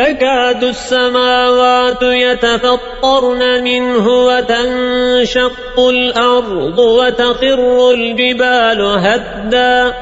تكاد السماوات يتفطرن منه وتنشق الأرض وتخر الجبال هدّا